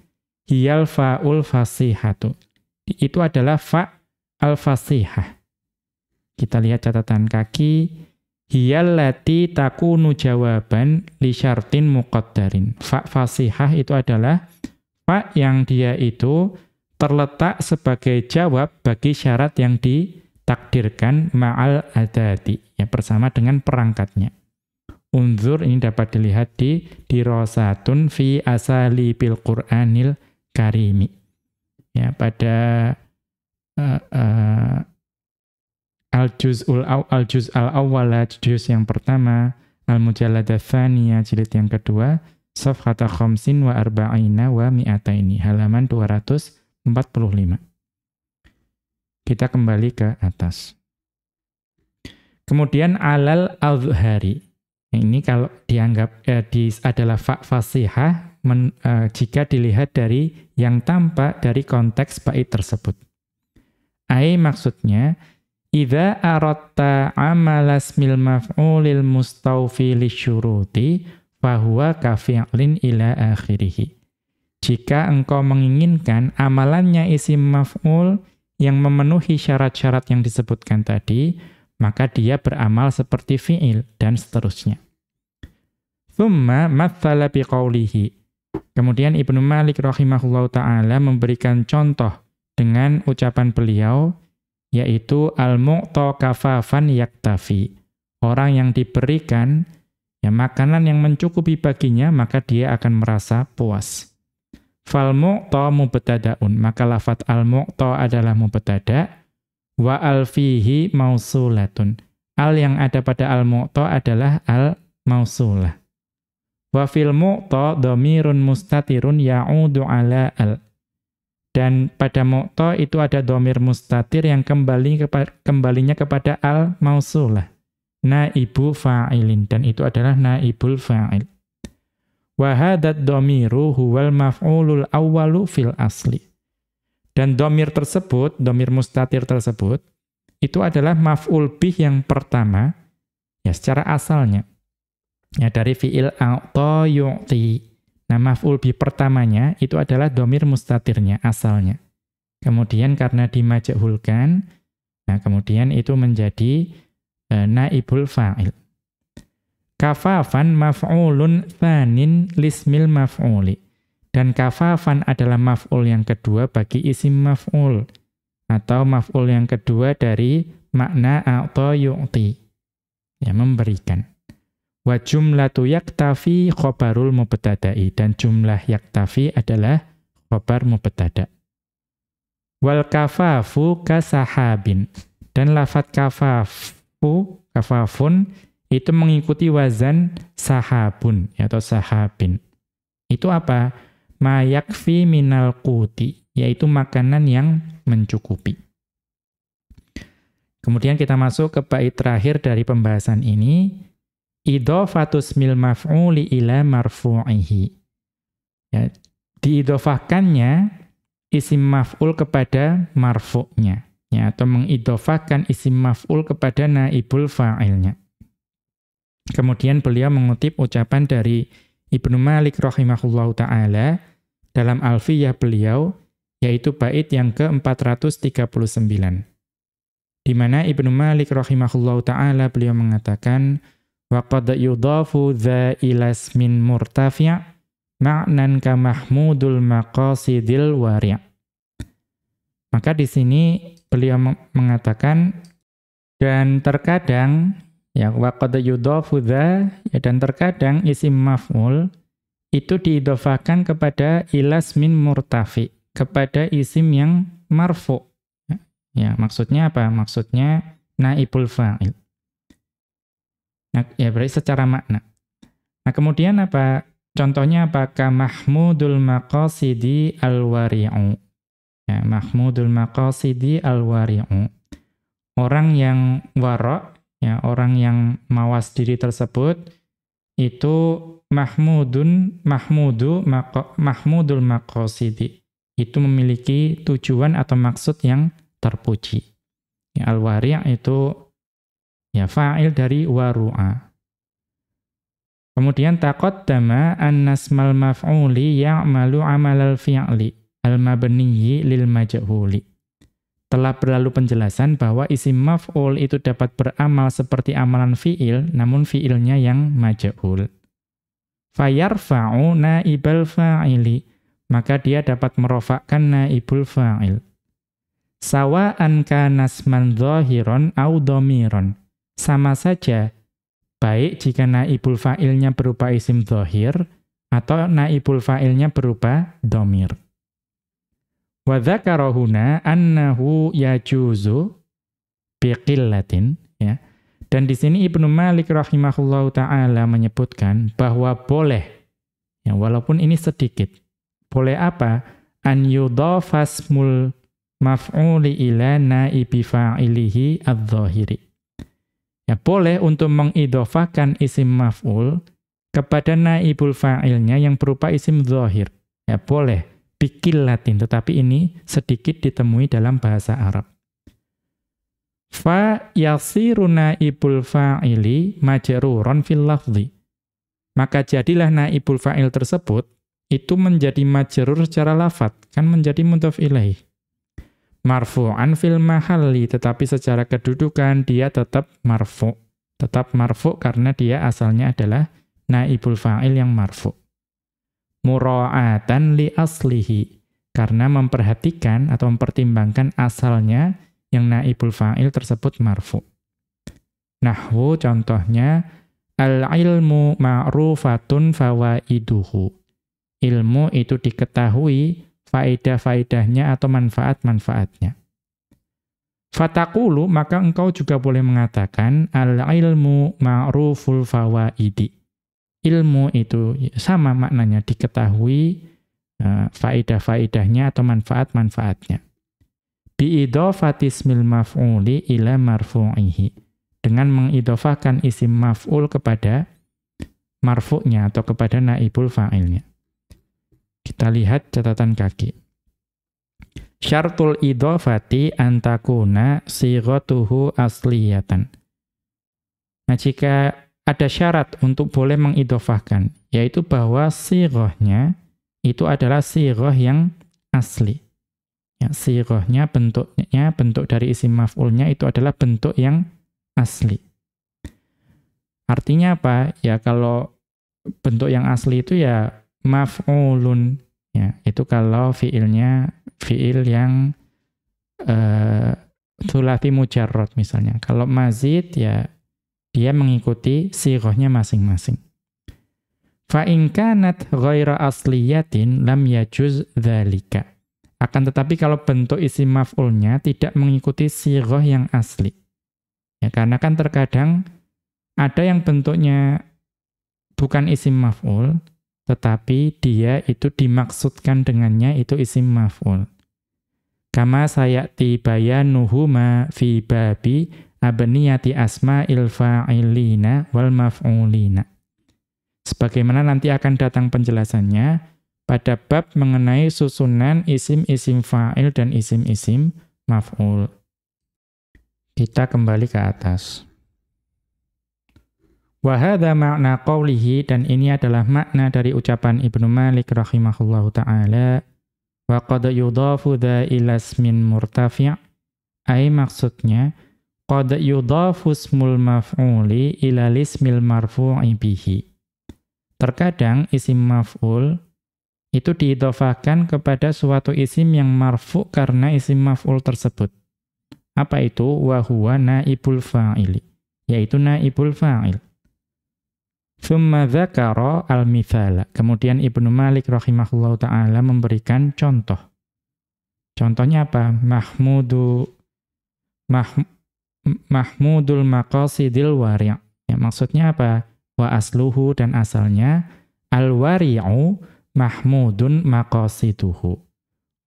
hiyal fa'ul fasihatu. Itu adalah fa al-fasihah. Kita lihat catatan kaki. Hiyal lati takunu jawaban li syartin muqaddarin. Fa fasihah itu adalah fa yang dia itu terletak sebagai jawab bagi syarat yang ditakdirkan ma'al adati. Ya, bersama dengan perangkatnya. Unzur ini dapat dilihat di dirosatun fi asali bil Qur'anil karimi. Ya, pada uh, uh, al-juz'ul al-juz al-awwal juz yang pertama, al-mujallada tsaniyah jilid yang kedua, safhata khamsin wa arba'ina wa mi'ataini, halaman 245. Kita kembali ke atas. Kemudian alal al-zuhari. Ini kalau dianggap eh, di, adalah fa fasihah, men, uh, jika dilihat dari yang tampak dari konteks bait tersebut. Ai maksudnya idza aratta amalas mil maf'ulil mustawfi lisyuruti fahuwa kafi'lin ila akhirih. Jika engkau menginginkan amalannya isim maf'ul yang memenuhi syarat-syarat yang disebutkan tadi, maka dia beramal seperti fi'il dan seterusnya. Thumma mathala biqaulihi. Kemudian Ibnu Malik rahimahullahu taala memberikan contoh dengan ucapan beliau yaitu al-mu'ta kafafan yaktafi. Orang yang diberikan ya makanan yang mencukupi baginya maka dia akan merasa puas. Fal mu'ta mubtada'un, maka lafat al mu'ta adalah mubtada wa al fihi mausulatun. Al yang ada pada al mu'ta adalah al mausulah. Wa fil mu'ta dhamirun mustatirun ya'udu ala al. Dan pada mu'ta itu ada dhamir mustatir yang kembali kepa kembalinya kepada al mausulah. Naibu fa'ilin dan itu adalah naibul fa'il. Wa hadat dhamiru huwal maf'ulul awwalu fil asli. Dan domir tersebut, domir mustatir tersebut, itu adalah maf'ul bih yang pertama, ya secara asalnya. Ya, dari fi'il a'ta yu'ti. Nah, maf'ul bi pertamanya itu adalah domir mustatirnya, asalnya. Kemudian karena dimajahulkan, nah kemudian itu menjadi e, naibul fa'il. Kafafan maf'ulun thanin lismil maf'uli. Dan kafafan adalah maf'ul yang kedua bagi isim maf'ul. Atau maf'ul yang kedua dari makna a'ta yu'ti. Ya, memberikan. Wa jumlatu yaktafi khobarul mubtada'i. Dan jumlah yaktafi adalah khobar mubtada. Wal kafafu kasahabin. Dan lafat kafafu, kafafun, itu mengikuti wazan sahabun atau sahabin. Itu apa? Mayakfi minal kuti, yaitu makanan yang mencukupi. Kemudian kita masuk ke bait terakhir dari pembahasan ini, idhofatus mil maf'uli ila marfu'ihi. Ya, diidofahkannya isim maf'ul kepada marfu'nya. Ya, atau mengidofahkan isim maf'ul kepada naibul fa'ilnya. Kemudian beliau mengutip ucapan dari Ibnu Malik rahimahullahu taala dalam Alfiyah beliau yaitu bait yang ke-439. Di mana Ibnu Malik rahimahullahu taala beliau mengatakan Waqad yudhafu dha ila ismin murtafi' ma'nan ka mahmudul maqasidil wari'. Maka di sini beliau mengatakan dan terkadang ya waqad yudhafu dha ya dan terkadang isim maf'ul itu diidhofakan kepada ilasmin murtafi, kepada isim yang marfu. Ya maksudnya apa? Maksudnya naibul fa'il. Nah, ya berarti secara makna. Nah, kemudian apa? Contohnya apakah Mahmudul Maqasidi Al-Wari'u. Ya, Mahmudul Maqasidi Al-Wari'u. Orang yang warok, ya, orang yang mawas diri tersebut itu Mahmudun Mahmudu maqo, Mahmudul Maqasidi. Itu memiliki tujuan atau maksud yang terpuji. Ya, Al-Wari' itu Ya, fa'il dari waru'a. Kemudian taqaddama an-nasmal maf'uli ya'malu amalal fi'li al-mabniyyi lil majhuli. Telah berlalu penjelasan bahwa isim maf'ul itu dapat beramal seperti amalan fi'il, namun fi'ilnya yang majhul. Fayarfa'u naibal fa'ili, maka dia dapat merofakkan naibul fa'il. Sawa'an kanasman dhahiron au dhamiron sama saja baik jika naibul fa'ilnya berupa isim dhohir atau naibul fa'ilnya berupa domir. Wa dzakara annahu yajuzu biqillatin ya. Dan di sini Ibnu Malik rahimahullahu taala menyebutkan bahwa boleh ya walaupun ini sedikit. Boleh apa? An yudhafasmul maf'uli ila naibi fa'ilihi adh-dhahiri Ya boleh untuk mengidofakan isim maf'ul kepada naibul fa'ilnya yang berupa isim zahir. Ya boleh, bikil latin, tetapi ini sedikit ditemui dalam bahasa Arab. Fa yasiru naibul fa'ili majruron fil lafzi. Maka jadilah naibul fa'il tersebut itu menjadi majrur secara lafat, kan menjadi mudhaf ilaih. Marfu'an fil mahalli, tetapi secara kedudukan dia tetap marfu'. Tetap marfu' karena dia asalnya adalah naibul fa'il yang marfu' mura'atan li aslihi karena memperhatikan atau mempertimbangkan asalnya yang naibul fa'il tersebut marfu. Nahwu contohnya al-ilmu ma'rufatun fawaiduhu. Ilmu itu diketahui faedah-faedahnya atau manfaat-manfaatnya. Fatakulu maka engkau juga boleh mengatakan al-ilmu ma'ruful fawaidi ilmu itu sama maknanya diketahui uh, faedah-faedahnya atau manfaat-manfaatnya. Bi'idhofati ismil maf'uli ila marfu'ihi. Dengan mengidofahkan isim maf'ul kepada marfu'nya atau kepada naibul fa'ilnya. Kita lihat catatan kaki. Syartul idhofati antakuna sigotuhu asliyatan. Nah, jika ada syarat untuk boleh mengidofahkan, yaitu bahwa sirohnya itu adalah siroh yang asli. Ya, sirohnya bentuknya, bentuk dari isim maf'ulnya itu adalah bentuk yang asli. Artinya apa? Ya kalau bentuk yang asli itu ya maf'ulun. Ya, itu kalau fiilnya fiil yang uh, sulati mujarrad misalnya. Kalau mazid ya dia mengikuti sirohnya masing-masing. Fa'in kanat ghaira asliyatin lam yajuz dhalika. Akan tetapi kalau bentuk isi maf'ulnya tidak mengikuti siroh yang asli. Ya, karena kan terkadang ada yang bentuknya bukan isim maf'ul, tetapi dia itu dimaksudkan dengannya itu isim maf'ul. Kama sayati bayanuhu ma fi babi abniyati asma'il fa'ilina wal maf'ulina. Sebagaimana nanti akan datang penjelasannya pada bab mengenai susunan isim-isim fa'il dan isim-isim maf'ul. Kita kembali ke atas. Wahada makna qawlihi dan ini adalah makna dari ucapan Ibnu Malik rahimahullahu ta'ala wa qad yudhafu dha ila ismin murtafi' ay maksudnya qad yudhafu ismul maf'uli ila ismil marfu'i bihi. Terkadang isim maf'ul itu diidhofahkan kepada suatu isim yang marfu karena isim maf'ul tersebut. Apa itu? Wa huwa naibul fa'ili, yaitu naibul fa'il. Thumma dzakara al-mithala. Kemudian Ibnu Malik rahimahullahu taala memberikan contoh. Contohnya apa? Mahmudu mah, mahmudul maqasidil wari'. Ya, maksudnya apa? Wa asluhu dan asalnya al-wari'u mahmudun maqasiduhu.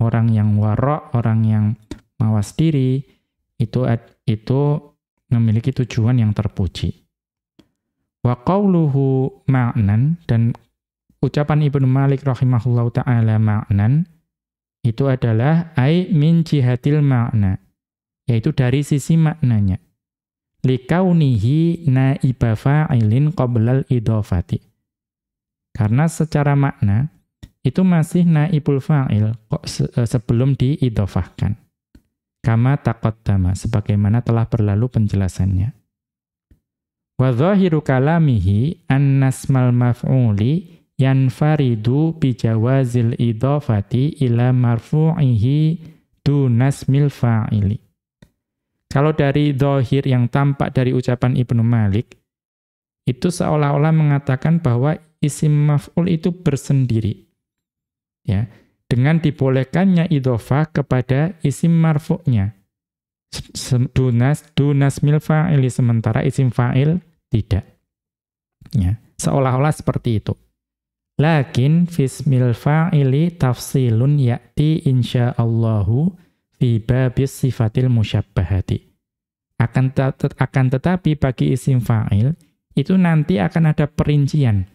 Orang yang warok, orang yang mawas diri, itu itu memiliki tujuan yang terpuji. Wa qawluhu ma'nan, dan ucapan Ibnu Malik rahimahullahu ta'ala ma'nan, itu adalah ai min jihatil ma'na yaitu dari sisi maknanya. Likaunihi naiba fa'ilin qoblal idhofati. Karena secara makna, itu masih naibul fa'il eh, sebelum diidhofahkan. Kama taqaddama, sebagaimana telah berlalu penjelasannya. Wa dhahiru kalamihi annasmal maf'uli yanfaridu bijawazil idhofati ila marfu'ihi dunasmil fa'ili. Kalau dari dohir yang tampak dari ucapan Ibnu Malik, itu seolah-olah mengatakan bahwa isim maf'ul itu bersendiri. Ya, dengan dibolehkannya idhofah kepada isim marfu'nya. Dunas, dunas mil fa'ili, sementara isim fa'il tidak. Ya, seolah-olah seperti itu. Lakin fismil fa'ili tafsilun ya'ti insya'allahu fi babis sifatil musyabbahati. Akan, akan tetapi bagi isim fa'il, itu nanti akan ada perincian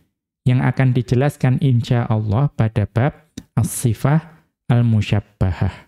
yang akan dijelaskan insya Allah pada bab as-sifah al-musyabbahah.